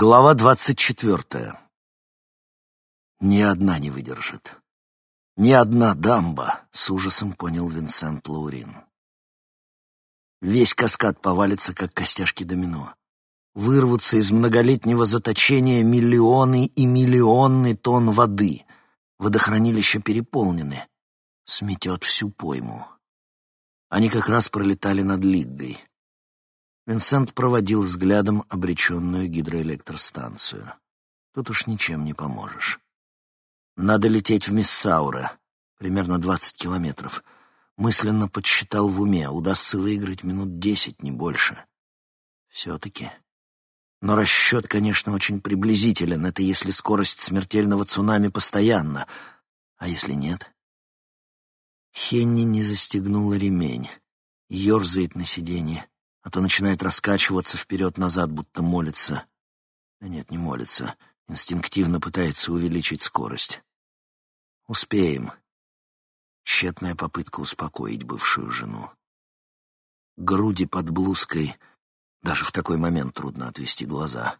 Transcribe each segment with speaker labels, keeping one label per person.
Speaker 1: Глава двадцать четвертая. Ни одна не выдержит. Ни одна дамба, с ужасом понял Винсент Лаурин. Весь каскад повалится, как костяшки домино. Вырвутся из многолетнего заточения миллионы и миллионы тонн воды. Водохранилища переполнены. Сметет всю пойму. Они как раз пролетали над Лиггой. Винсент проводил взглядом обреченную гидроэлектростанцию. Тут уж ничем не поможешь. Надо лететь в Миссаура, примерно двадцать километров. Мысленно подсчитал в уме, удастся выиграть минут десять, не больше. Все-таки. Но расчет, конечно, очень приблизителен. Это если скорость смертельного цунами постоянна. А если нет? Хенни не застегнула ремень. Ёрзает на сиденье а то начинает раскачиваться вперед-назад, будто молится. Да нет, не молится, инстинктивно пытается увеличить скорость. Успеем. Тщетная попытка успокоить бывшую жену. Груди под блузкой, даже в такой момент трудно отвести глаза.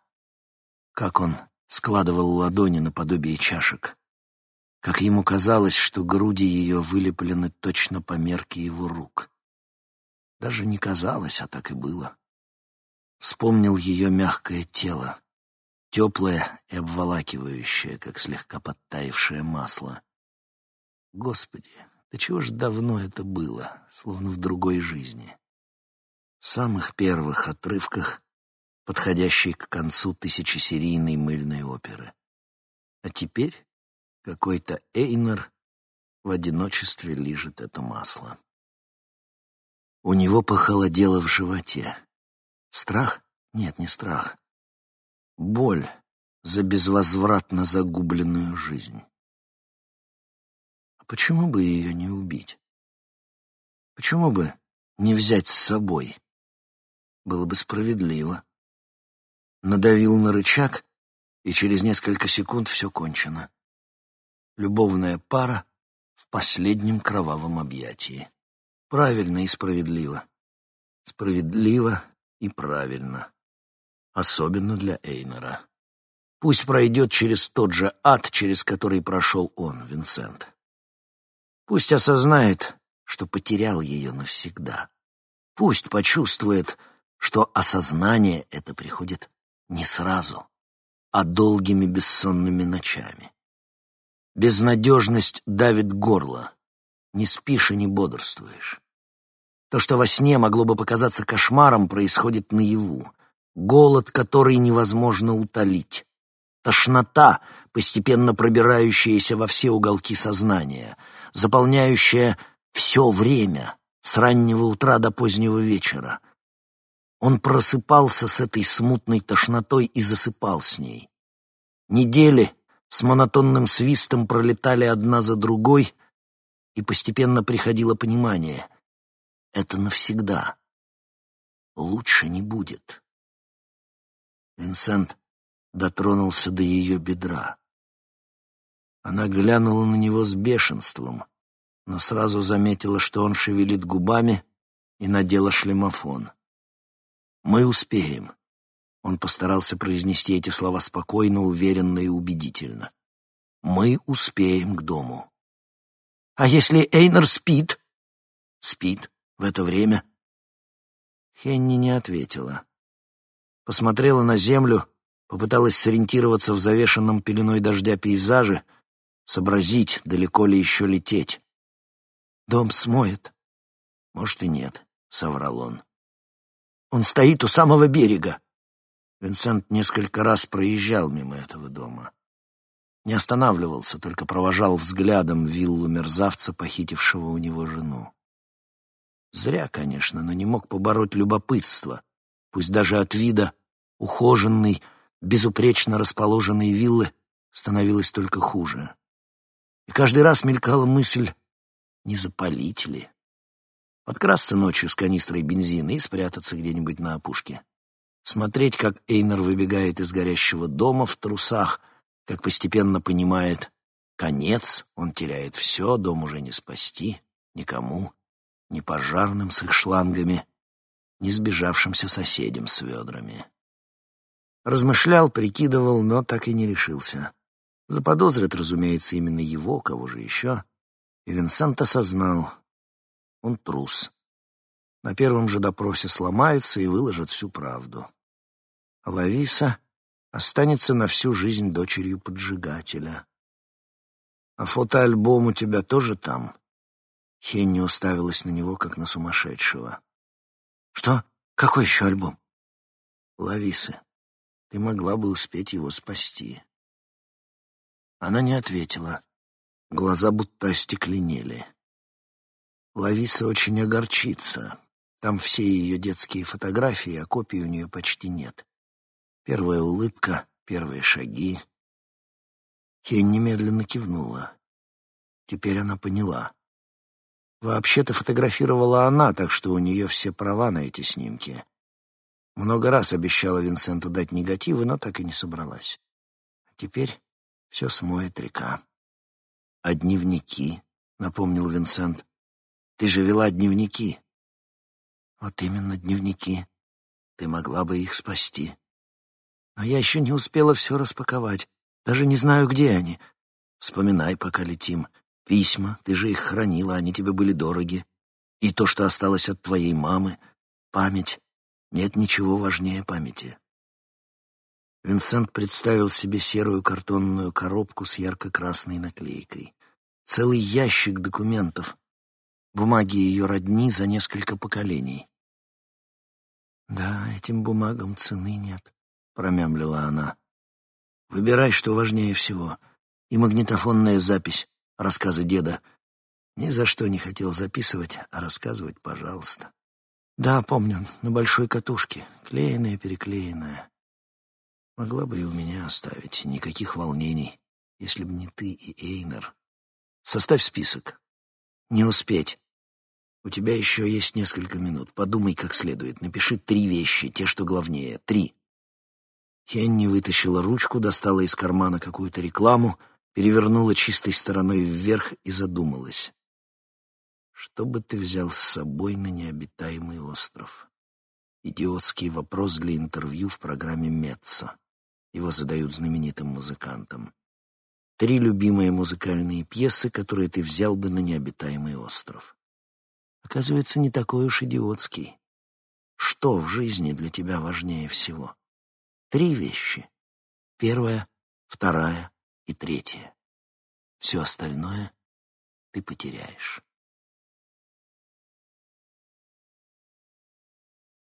Speaker 1: Как он складывал ладони наподобие чашек. Как ему казалось, что груди ее вылеплены точно по мерке его рук. Даже не казалось, а так и было. Вспомнил ее мягкое тело, теплое и обволакивающее, как слегка подтаявшее масло. Господи, да чего ж давно это было, словно в другой жизни. В самых первых отрывках, подходящей к концу тысячесерийной мыльной оперы. А теперь какой-то Эйнер в одиночестве лижет это масло. У него похолодело в животе. Страх? Нет, не страх. Боль за безвозвратно загубленную жизнь. А почему бы ее не убить? Почему бы не взять с собой? Было бы справедливо. Надавил на рычаг, и через несколько секунд все кончено. Любовная пара в последнем кровавом объятии. Правильно и справедливо. Справедливо и правильно. Особенно для Эйнера. Пусть пройдет через тот же ад, через который прошел он, Винсент. Пусть осознает, что потерял ее навсегда. Пусть почувствует, что осознание это приходит не сразу, а долгими бессонными ночами. Безнадежность давит горло, не спишь и не бодрствуешь. То, что во сне могло бы показаться кошмаром, происходит наяву. Голод, который невозможно утолить. Тошнота, постепенно пробирающаяся во все уголки сознания, заполняющая все время, с раннего утра до позднего вечера. Он просыпался с этой смутной тошнотой и засыпал с ней. Недели с монотонным свистом пролетали одна за другой — и постепенно приходило понимание — это навсегда. Лучше не будет. Винсент дотронулся до ее бедра. Она глянула на него с бешенством, но сразу заметила, что он шевелит губами, и надела шлемофон. «Мы успеем», — он постарался произнести эти слова спокойно, уверенно и убедительно. «Мы успеем к дому». А если Эйнер спит? Спит в это время. Хенни не ответила. Посмотрела на землю, попыталась сориентироваться в завешенном пеленой дождя пейзаже, сообразить, далеко ли еще лететь. Дом смоет. Может и нет, соврал он. Он стоит у самого берега. Винсент несколько раз проезжал мимо этого дома. Не останавливался, только провожал взглядом виллу мерзавца, похитившего у него жену. Зря, конечно, но не мог побороть любопытство. Пусть даже от вида ухоженной, безупречно расположенной виллы становилось только хуже. И каждый раз мелькала мысль, не запалить ли? Подкрасться ночью с канистрой бензина и спрятаться где-нибудь на опушке. Смотреть, как Эйнер выбегает из горящего дома в трусах — как постепенно понимает, конец, он теряет все, дом уже не спасти, никому, ни пожарным с их шлангами, ни сбежавшимся соседям с ведрами. Размышлял, прикидывал, но так и не решился. Заподозрят, разумеется, именно его, кого же еще. И Винсент осознал, он трус. На первом же допросе сломается и выложит всю правду. А Лависа останется на всю жизнь дочерью поджигателя. А фотоальбом у тебя тоже там? Хенни уставилась на него, как на сумасшедшего. Что? Какой еще альбом? Лависы. Ты могла бы успеть его спасти. Она не ответила. Глаза будто остекленели. Лависа очень огорчится. Там все ее детские фотографии, а копий у нее почти нет. Первая улыбка, первые шаги. Хень немедленно кивнула. Теперь она поняла. Вообще-то фотографировала она, так что у нее все права на эти снимки. Много раз обещала Винсенту дать негативы, но так и не собралась. А теперь все смоет река. «А дневники?» — напомнил Винсент. «Ты же вела дневники». «Вот именно дневники. Ты могла бы их спасти. Но я еще не успела все распаковать. Даже не знаю, где они. Вспоминай, пока летим. Письма, ты же их хранила, они тебе были дороги. И то, что осталось от твоей мамы. Память. Нет ничего важнее памяти». Винсент представил себе серую картонную коробку с ярко-красной наклейкой. Целый ящик документов. Бумаги ее родни за несколько поколений. «Да, этим бумагам цены нет», — промямлила она. «Выбирай, что важнее всего. И магнитофонная запись, рассказы деда. Ни за что не хотел записывать, а рассказывать, пожалуйста». «Да, помню, на большой катушке, клеенная-переклеенная. Могла бы и у меня оставить, никаких волнений, если б не ты и Эйнер. Составь список. Не успеть. У тебя еще есть несколько минут. Подумай как следует. Напиши три вещи, те, что главнее. Три. Хенни вытащила ручку, достала из кармана какую-то рекламу, перевернула чистой стороной вверх и задумалась. Что бы ты взял с собой на необитаемый остров? Идиотский вопрос для интервью в программе «Меццо». Его задают знаменитым музыкантам. Три любимые музыкальные пьесы, которые ты взял бы на необитаемый остров. Оказывается, не такой уж идиотский. Что в жизни для тебя важнее всего? Три вещи. Первая, вторая и третья. Все остальное ты потеряешь.